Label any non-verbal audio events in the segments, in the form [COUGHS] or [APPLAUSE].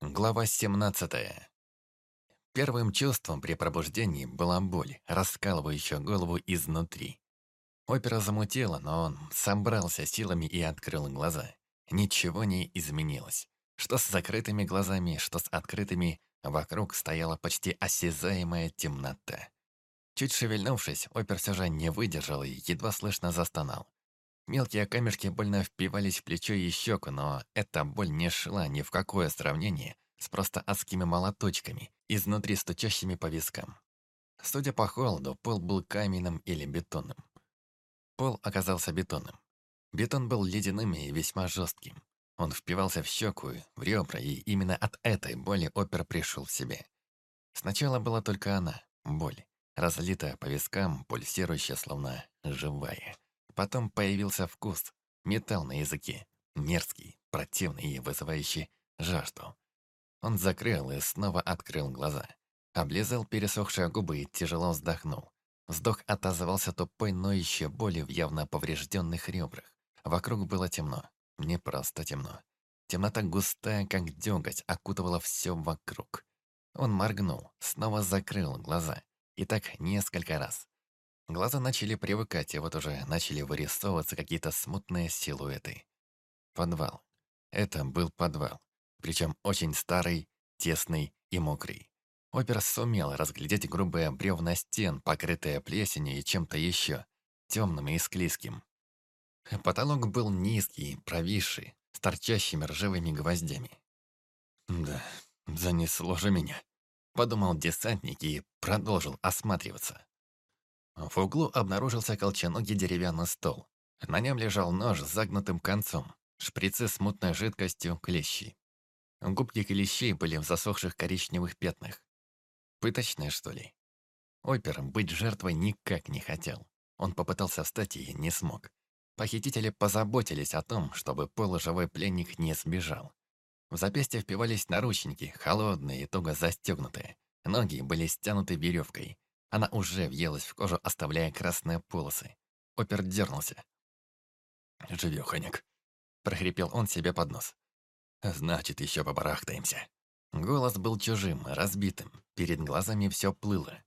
Глава 17. Первым чувством при пробуждении была боль, раскалывающая голову изнутри. Опера замутила, но он собрался силами и открыл глаза. Ничего не изменилось. Что с закрытыми глазами, что с открытыми, вокруг стояла почти осязаемая темнота. Чуть шевельнувшись, опер все же не выдержал и едва слышно застонал. Мелкие камешки больно впивались в плечо и щеку, но эта боль не шла ни в какое сравнение с просто адскими молоточками, изнутри стучащими по вискам. Судя по холоду, пол был каменным или бетонным. Пол оказался бетонным. Бетон был ледяным и весьма жестким. Он впивался в щеку, в ребра, и именно от этой боли опер пришел в себе. Сначала была только она, боль, разлитая по вискам, пульсирующая, словно живая. Потом появился вкус, металл на языке, мерзкий, противный и вызывающий жажду. Он закрыл и снова открыл глаза. Облизал пересохшие губы и тяжело вздохнул. Вздох отозвался тупой ноющей боли в явно поврежденных ребрах. Вокруг было темно. Не просто темно. Темнота густая, как дёготь, окутывала все вокруг. Он моргнул, снова закрыл глаза. И так несколько раз. Глаза начали привыкать, и вот уже начали вырисовываться какие-то смутные силуэты. Подвал. Это был подвал. Причем очень старый, тесный и мокрый. Опер сумел разглядеть грубые бревна стен, покрытые плесенью и чем-то еще, темным и склизким. Потолок был низкий, провисший, с торчащими ржавыми гвоздями. «Да, занесло же меня», — подумал десантник и продолжил осматриваться. В углу обнаружился колченогий деревянный стол. На нем лежал нож с загнутым концом, шприцы с мутной жидкостью, клещи. Губки клещей были в засохших коричневых пятнах. Пыточные, что ли? Опер быть жертвой никак не хотел. Он попытался встать и не смог. Похитители позаботились о том, чтобы полуживой пленник не сбежал. В запястье впивались наручники, холодные и туго застегнутые. Ноги были стянуты веревкой. Она уже въелась в кожу, оставляя красные полосы. Опер дернулся. «Живёхонек», — прохрипел он себе под нос. «Значит, еще побарахтаемся». Голос был чужим, разбитым. Перед глазами все плыло.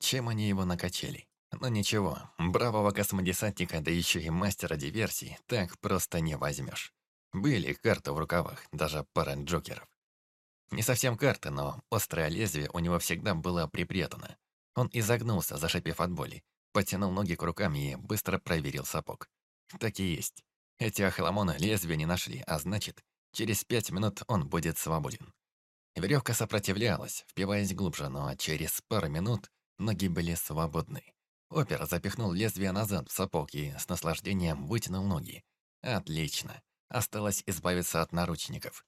Чем они его накачали? Но ничего, бравого космодесантника, да еще и мастера диверсии, так просто не возьмешь. Были карты в рукавах, даже пара джокеров. Не совсем карты, но острое лезвие у него всегда было припрятано. Он изогнулся, зашипев от боли, потянул ноги к рукам и быстро проверил сапог. Так и есть. Эти охламоны лезвия не нашли, а значит, через пять минут он будет свободен. Веревка сопротивлялась, впиваясь глубже, но через пару минут ноги были свободны. Опер запихнул лезвие назад в сапог и с наслаждением вытянул ноги. Отлично. Осталось избавиться от наручников.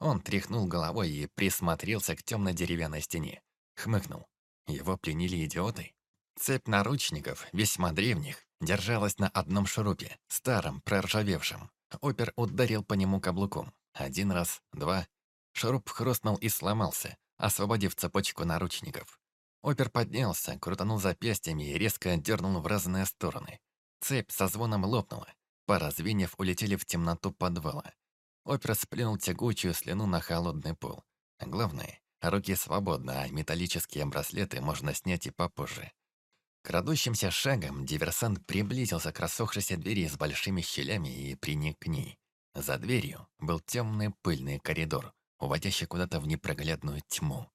Он тряхнул головой и присмотрелся к темной деревянной стене. Хмыкнул. Его пленили идиоты? Цепь наручников, весьма древних, держалась на одном шурупе, старом, проржавевшем. Опер ударил по нему каблуком. Один раз, два. Шуруп хрустнул и сломался, освободив цепочку наручников. Опер поднялся, крутанул запястьями и резко дернул в разные стороны. Цепь со звоном лопнула. Пара звеньев улетели в темноту подвала. Опер сплюнул тягучую слюну на холодный пол. Главное, Руки свободны, а металлические браслеты можно снять и попозже. Крадущимся шагом диверсант приблизился к рассохшейся двери с большими щелями и приник к ней. За дверью был темный пыльный коридор, уводящий куда-то в непроглядную тьму.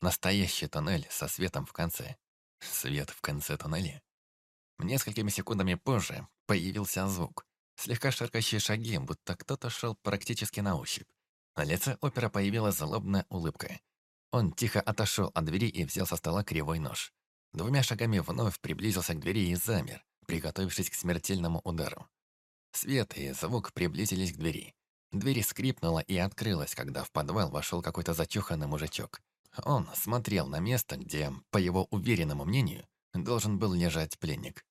Настоящий туннель со светом в конце. Свет в конце туннеля. Несколькими секундами позже появился звук. Слегка шаркающие шаги, будто кто-то шел практически на ощупь. На лице опера появилась злобная улыбка. Он тихо отошел от двери и взял со стола кривой нож. Двумя шагами вновь приблизился к двери и замер, приготовившись к смертельному удару. Свет и звук приблизились к двери. Дверь скрипнула и открылась, когда в подвал вошел какой-то зачуханный мужичок. Он смотрел на место, где, по его уверенному мнению, должен был лежать пленник.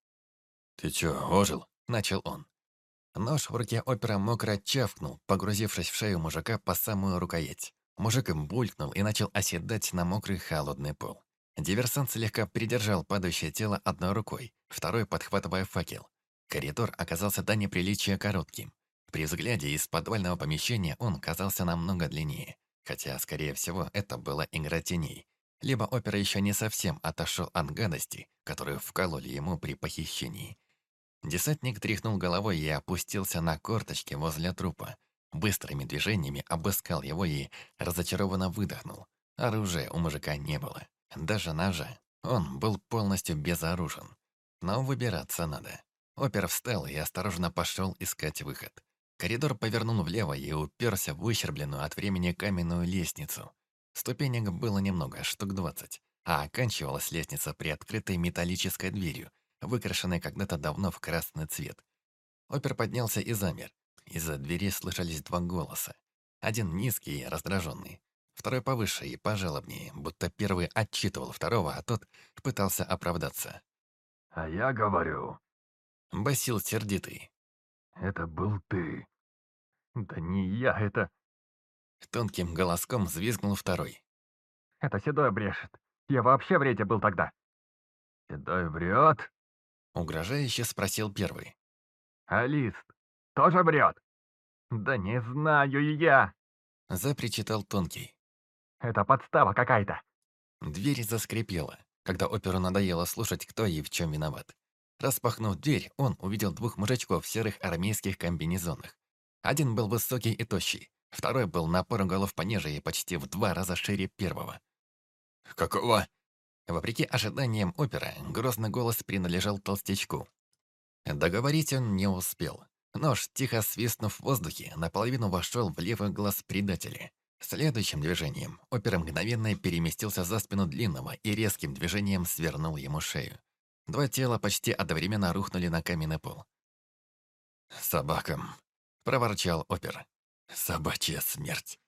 «Ты чё, ожил?» – начал он. Нож в руке опера мокро чавкнул, погрузившись в шею мужика по самую рукоять. Мужик булькнул и начал оседать на мокрый холодный пол. Диверсант слегка придержал падающее тело одной рукой, второй подхватывая факел. Коридор оказался до неприличия коротким. При взгляде из подвального помещения он казался намного длиннее. Хотя, скорее всего, это была игра теней. Либо опера еще не совсем отошел от гадости, которую вкололи ему при похищении. Десантник тряхнул головой и опустился на корточки возле трупа. Быстрыми движениями обыскал его и разочарованно выдохнул. Оружия у мужика не было. Даже ножа. Он был полностью безоружен. Но выбираться надо. Опер встал и осторожно пошел искать выход. Коридор повернул влево и уперся в выщербленную от времени каменную лестницу. Ступенек было немного, штук двадцать, а оканчивалась лестница при открытой металлической дверью, выкрашенной когда-то давно в красный цвет. Опер поднялся и замер. Из-за двери слышались два голоса. Один низкий и раздраженный, второй повыше и пожалобнее, будто первый отчитывал второго, а тот пытался оправдаться. «А я говорю...» Басил сердитый. «Это был ты». «Да не я, это...» Тонким голоском взвизгнул второй. «Это Седой брешет. Я вообще в рейде был тогда». «Седой врет?» Угрожающе спросил первый. «А Лист тоже врет?» «Да не знаю я!» Запричитал Тонкий. «Это подстава какая-то!» Дверь заскрипела, когда оперу надоело слушать, кто и в чем виноват. Распахнув дверь, он увидел двух мужичков в серых армейских комбинезонах. Один был высокий и тощий, второй был на пару голов пониже и почти в два раза шире первого. «Какого?» Вопреки ожиданиям опера, грозный голос принадлежал толстячку. Договорить он не успел. Нож, тихо свистнув в воздухе, наполовину вошел в левый глаз предателя. Следующим движением опера мгновенно переместился за спину длинного и резким движением свернул ему шею. Два тела почти одновременно рухнули на каменный пол. «Собакам!» — проворчал опер. «Собачья смерть!»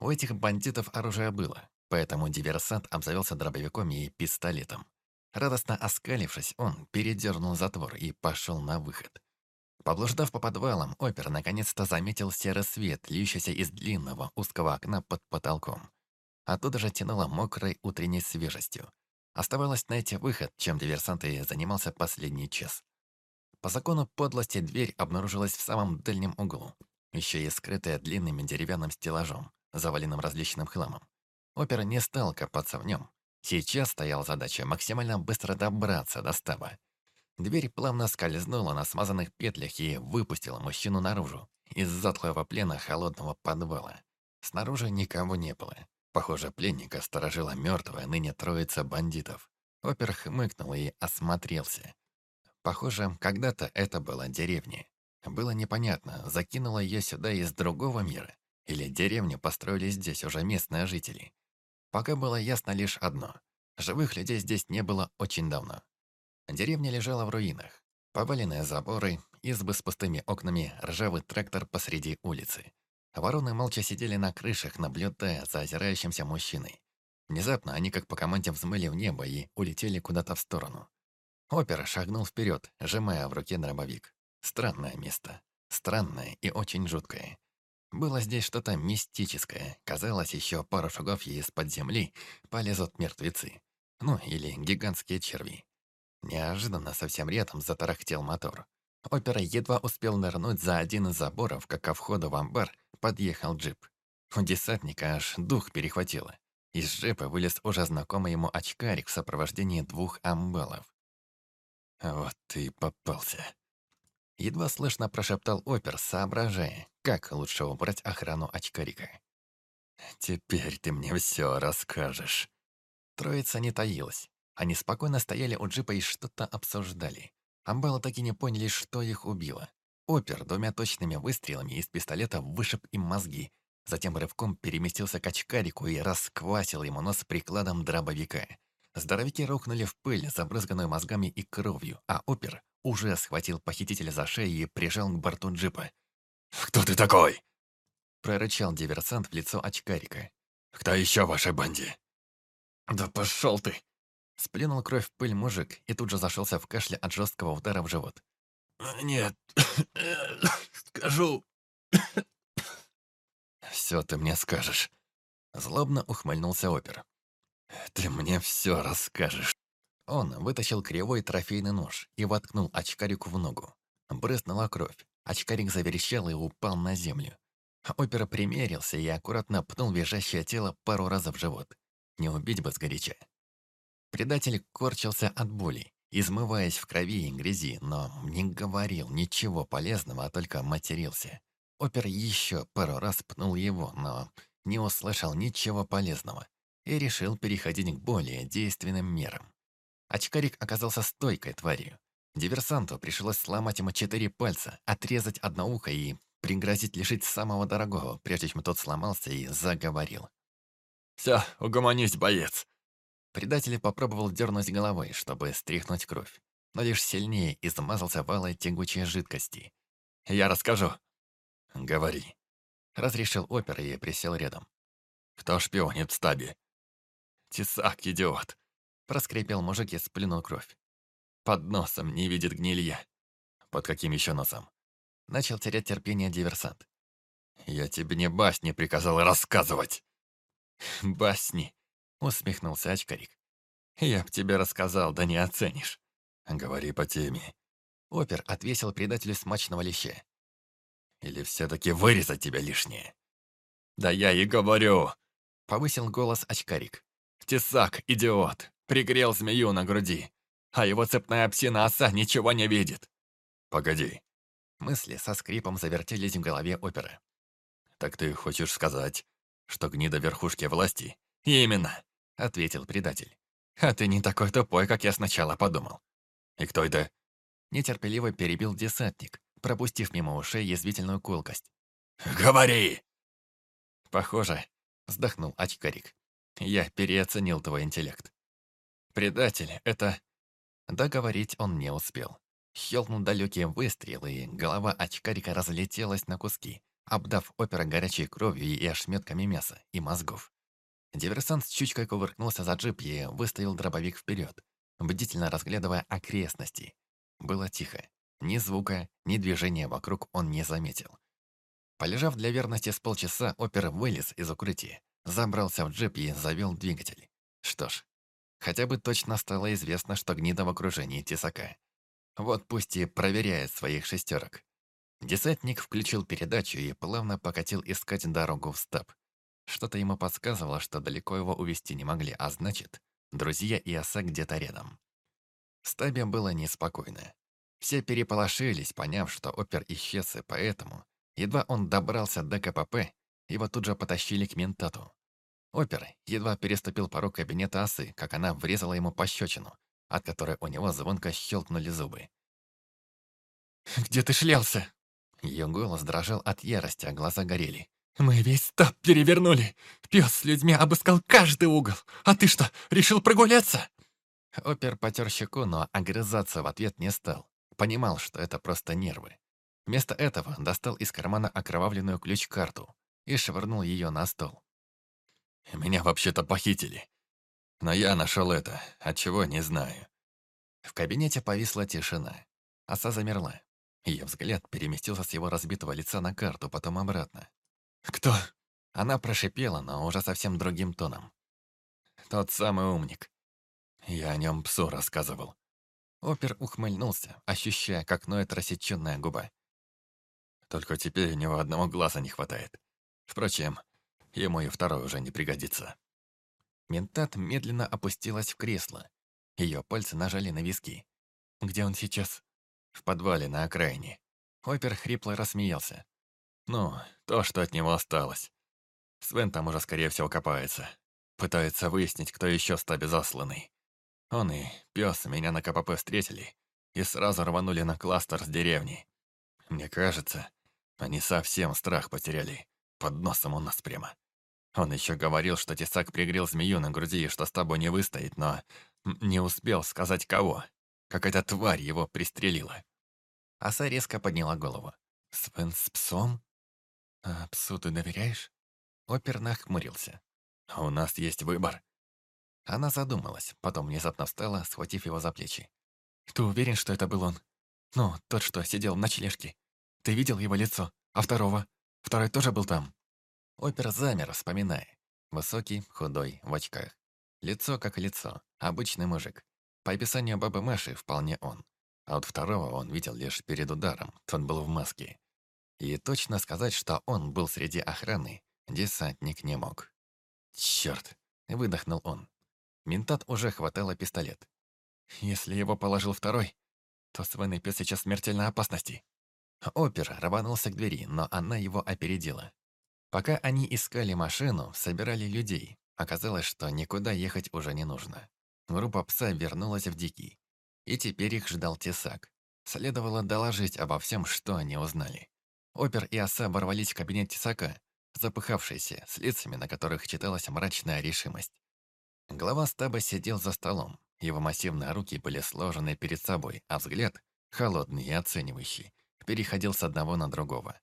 У этих бандитов оружие было, поэтому диверсант обзавелся дробовиком и пистолетом. Радостно оскалившись, он передернул затвор и пошел на выход. Поблуждав по подвалам, опер наконец-то заметил серый свет, льющийся из длинного узкого окна под потолком. Оттуда же тянуло мокрой утренней свежестью. Оставалось найти выход, чем диверсант и занимался последний час. По закону подлости дверь обнаружилась в самом дальнем углу, еще и скрытая длинным деревянным стеллажом, заваленным различным хламом. Опер не стал копаться в нем. Сейчас стояла задача максимально быстро добраться до стаба. Дверь плавно скользнула на смазанных петлях и выпустила мужчину наружу, из затхлого плена холодного подвала. Снаружи никого не было. Похоже, пленника сторожила мертвая ныне троица бандитов. Опер хмыкнул и осмотрелся. Похоже, когда-то это была деревня. Было непонятно, закинула ее сюда из другого мира, или деревню построили здесь уже местные жители. Пока было ясно лишь одно. Живых людей здесь не было очень давно. Деревня лежала в руинах. Поваленные заборы, избы с пустыми окнами, ржавый трактор посреди улицы. Вороны молча сидели на крышах, наблюдая за озирающимся мужчиной. Внезапно они как по команде взмыли в небо и улетели куда-то в сторону. Опера шагнул вперед, сжимая в руке дробовик. Странное место. Странное и очень жуткое. Было здесь что-то мистическое. Казалось, еще пару шагов и из-под земли полезут мертвецы. Ну, или гигантские черви. Неожиданно совсем рядом затарахтел мотор. Опера едва успел нырнуть за один из заборов, как ко входу в амбар подъехал джип. У десантника аж дух перехватило. Из джипа вылез уже знакомый ему очкарик в сопровождении двух амбалов. «Вот ты попался!» Едва слышно прошептал опер, соображая, как лучше убрать охрану очкарика. «Теперь ты мне все расскажешь». Троица не таилась. Они спокойно стояли у джипа и что-то обсуждали. Амбалы так и не поняли, что их убило. Опер двумя точными выстрелами из пистолета вышиб им мозги, затем рывком переместился к очкарику и расквасил ему нос прикладом дробовика. Здоровики рухнули в пыль, забрызганную мозгами и кровью, а опер уже схватил похитителя за шею и прижал к борту джипа. «Кто ты такой?» прорычал диверсант в лицо очкарика. «Кто еще в вашей банде?» «Да пошел ты!» Сплюнул кровь в пыль мужик и тут же зашелся в кашле от жесткого удара в живот. «Нет, [COUGHS] скажу». «Все ты мне скажешь». Злобно ухмыльнулся опер. «Ты мне все расскажешь». Он вытащил кривой трофейный нож и воткнул очкарику в ногу. Брызнула кровь. Очкарик заверещал и упал на землю. Опера примерился и аккуратно пнул визжащее тело пару раз в живот. Не убить бы сгоряча. Предатель корчился от боли, измываясь в крови и грязи, но не говорил ничего полезного, а только матерился. Опер еще пару раз пнул его, но не услышал ничего полезного и решил переходить к более действенным мерам. Очкарик оказался стойкой тварью. Диверсанту пришлось сломать ему четыре пальца, отрезать одно ухо и пригрозить лишить самого дорогого, прежде чем тот сломался и заговорил. «Все, угомонись, боец!» Предатель попробовал дернуть головой, чтобы стряхнуть кровь, но лишь сильнее измазался валой тягучей жидкости. «Я расскажу». «Говори», — разрешил опер и присел рядом. «Кто шпионит в стабе?» «Тесак, идиот!» — проскрипел мужик и сплюнул кровь. «Под носом не видит гнилья». «Под каким еще носом?» Начал терять терпение диверсант. «Я тебе не басни приказал рассказывать!» «Басни!» — усмехнулся очкарик. «Я б тебе рассказал, да не оценишь». «Говори по теме». Опер отвесил предателю смачного леща. «Или все-таки вырезать тебя лишнее?» «Да я и говорю!» — повысил голос очкарик. «Тесак, идиот, пригрел змею на груди, а его цепная псина оса ничего не видит». «Погоди». Мысли со скрипом завертелись в голове оперы. «Так ты хочешь сказать, что гнида верхушки власти?» «Именно», — ответил предатель. «А ты не такой тупой, как я сначала подумал». «И кто это?» Нетерпеливо перебил десантник, пропустив мимо ушей язвительную колкость. «Говори!» «Похоже», — вздохнул очкарик. «Я переоценил твой интеллект. Предатель — это...» Договорить он не успел. Щелкнул далекие выстрелы, и голова очкарика разлетелась на куски, обдав опера горячей кровью и ошметками мяса и мозгов. Диверсант с чучкой кувыркнулся за джип и выставил дробовик вперед, бдительно разглядывая окрестности. Было тихо. Ни звука, ни движения вокруг он не заметил. Полежав для верности с полчаса, опер вылез из укрытия, забрался в джип и завел двигатель. Что ж, хотя бы точно стало известно, что гнида в окружении тесака. Вот пусть и проверяет своих шестерок. Десантник включил передачу и плавно покатил искать дорогу в стаб. Что-то ему подсказывало, что далеко его увести не могли, а значит, друзья и оса где-то рядом. Стабе было неспокойно. Все переполошились, поняв, что опер исчез, и поэтому, едва он добрался до КПП, его тут же потащили к ментату. Опер едва переступил порог кабинета осы, как она врезала ему пощечину, от которой у него звонко щелкнули зубы. «Где ты шлялся?» Ее голос дрожал от ярости, а глаза горели. «Мы весь стаб перевернули. Пес с людьми обыскал каждый угол. А ты что, решил прогуляться?» Опер потер щеку, но огрызаться в ответ не стал. Понимал, что это просто нервы. Вместо этого достал из кармана окровавленную ключ-карту и швырнул ее на стол. «Меня вообще-то похитили. Но я нашел это, от чего не знаю». В кабинете повисла тишина. Оса замерла. Ее взгляд переместился с его разбитого лица на карту, потом обратно. «Кто?» Она прошипела, но уже совсем другим тоном. «Тот самый умник. Я о нем псу рассказывал». Опер ухмыльнулся, ощущая, как ноет рассеченная губа. «Только теперь у него одного глаза не хватает. Впрочем, ему и второй уже не пригодится». Ментат медленно опустилась в кресло. Ее пальцы нажали на виски. «Где он сейчас?» «В подвале на окраине». Опер хрипло рассмеялся. Ну, то, что от него осталось. Свен там уже, скорее всего, копается. Пытается выяснить, кто еще стабе засланный. Он и пес меня на КПП встретили и сразу рванули на кластер с деревни. Мне кажется, они совсем страх потеряли. Под носом у нас прямо. Он еще говорил, что тесак пригрел змею на груди и что с тобой не выстоит, но не успел сказать кого. Какая-то тварь его пристрелила. Аса резко подняла голову. «Свен с псом?» «А псу ты доверяешь?» Опер нахмурился. «У нас есть выбор». Она задумалась, потом внезапно встала, схватив его за плечи. «Ты уверен, что это был он? Ну, тот, что сидел в ночлежке. Ты видел его лицо? А второго? Второй тоже был там?» Опер замер, вспоминая. Высокий, худой, в очках. Лицо как лицо, обычный мужик. По описанию бабы Маши вполне он. А вот второго он видел лишь перед ударом, тот был в маске. И точно сказать, что он был среди охраны, десантник не мог. «Черт!» — выдохнул он. Ментат уже хватало пистолет. «Если его положил второй, то свиный пес сейчас в смертельной опасности». Опер рванулся к двери, но она его опередила. Пока они искали машину, собирали людей, оказалось, что никуда ехать уже не нужно. Группа пса вернулась в Дикий. И теперь их ждал тесак. Следовало доложить обо всем, что они узнали. Опер и оса ворвались в кабинет тесака, запыхавшиеся, с лицами, на которых читалась мрачная решимость. Глава стаба сидел за столом. Его массивные руки были сложены перед собой, а взгляд, холодный и оценивающий, переходил с одного на другого.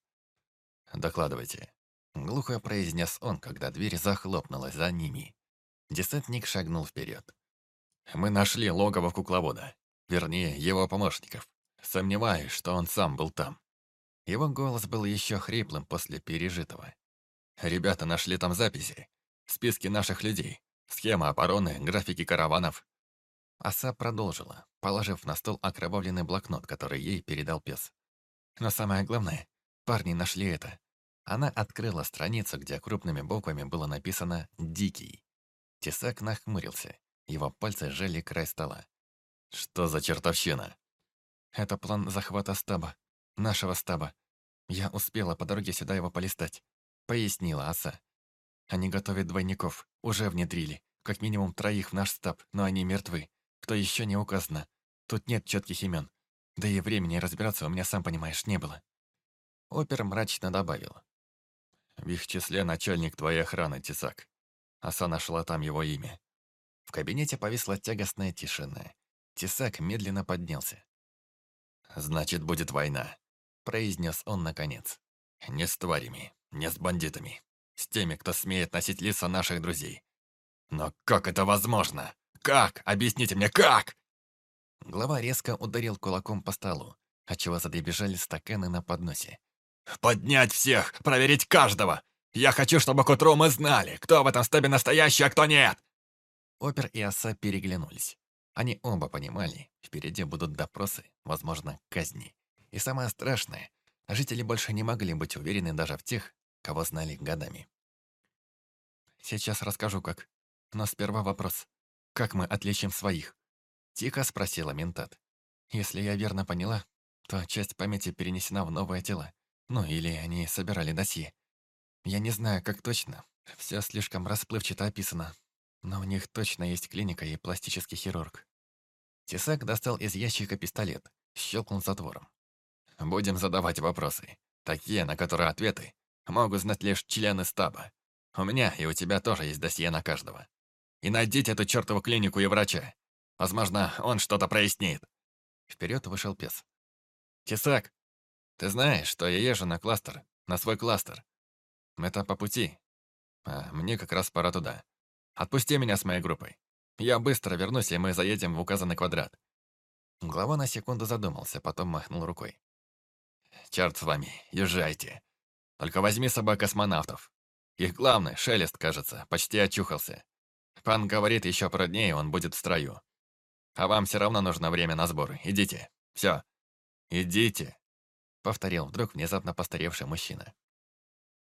«Докладывайте», — глухо произнес он, когда дверь захлопнулась за ними. Десантник шагнул вперед. «Мы нашли логово кукловода. Вернее, его помощников. Сомневаюсь, что он сам был там». Его голос был еще хриплым после пережитого. «Ребята нашли там записи, списки наших людей, схема обороны, графики караванов». Оса продолжила, положив на стол окровавленный блокнот, который ей передал пес. Но самое главное, парни нашли это. Она открыла страницу, где крупными буквами было написано «Дикий». Тесак нахмурился. Его пальцы сжали край стола. «Что за чертовщина?» «Это план захвата стаба. Нашего стаба. Я успела по дороге сюда его полистать», — пояснила Аса. «Они готовят двойников. Уже внедрили. Как минимум троих в наш стаб, но они мертвы. Кто еще не указано. Тут нет четких имен. Да и времени разбираться у меня, сам понимаешь, не было. Опер мрачно добавил. В их числе начальник твоей охраны, Тесак. Оса нашла там его имя. В кабинете повисла тягостная тишина. Тесак медленно поднялся. «Значит, будет война», — произнес он наконец. «Не с тварями, не с бандитами. С теми, кто смеет носить лица наших друзей. Но как это возможно? Как? Объясните мне, как?» Глава резко ударил кулаком по столу, отчего задребежали стаканы на подносе. «Поднять всех! Проверить каждого! Я хочу, чтобы к утру мы знали, кто в этом стабе настоящий, а кто нет!» Опер и оса переглянулись. Они оба понимали, впереди будут допросы, возможно, казни. И самое страшное, жители больше не могли быть уверены даже в тех, кого знали годами. «Сейчас расскажу, как. Но сперва вопрос. Как мы отличим своих?» Тихо спросила ментат. Если я верно поняла, то часть памяти перенесена в новое тело. Ну, или они собирали досье. Я не знаю, как точно. Все слишком расплывчато описано. Но у них точно есть клиника и пластический хирург. Тесак достал из ящика пистолет, щелкнул затвором. «Будем задавать вопросы. Такие, на которые ответы могут знать лишь члены стаба. У меня и у тебя тоже есть досье на каждого. И найдите эту чертову клинику и врача. Возможно, он что-то прояснит. Вперед вышел пес. «Тесак, ты знаешь, что я езжу на кластер, на свой кластер. Это по пути. А мне как раз пора туда. Отпусти меня с моей группой. Я быстро вернусь, и мы заедем в указанный квадрат». Глава на секунду задумался, потом махнул рукой. «Черт с вами, езжайте. Только возьми с собой космонавтов. Их главный, Шелест, кажется, почти очухался. Пан говорит, еще пару дней он будет в строю. А вам все равно нужно время на сборы. Идите. Все. Идите. Повторил вдруг внезапно постаревший мужчина.